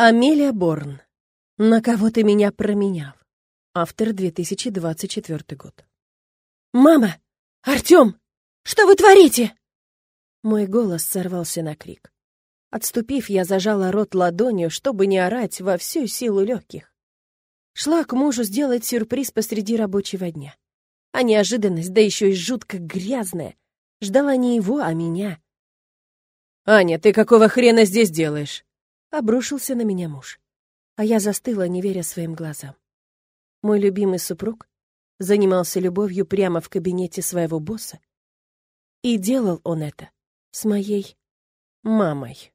Амелия Борн. На кого ты меня променял? Автор 2024 год. «Мама! Артём! Что вы творите?» Мой голос сорвался на крик. Отступив, я зажала рот ладонью, чтобы не орать во всю силу легких. Шла к мужу сделать сюрприз посреди рабочего дня. А неожиданность, да еще и жутко грязная, ждала не его, а меня. «Аня, ты какого хрена здесь делаешь?» Обрушился на меня муж. А я застыла, не веря своим глазам. Мой любимый супруг занимался любовью прямо в кабинете своего босса. И делал он это с моей мамой.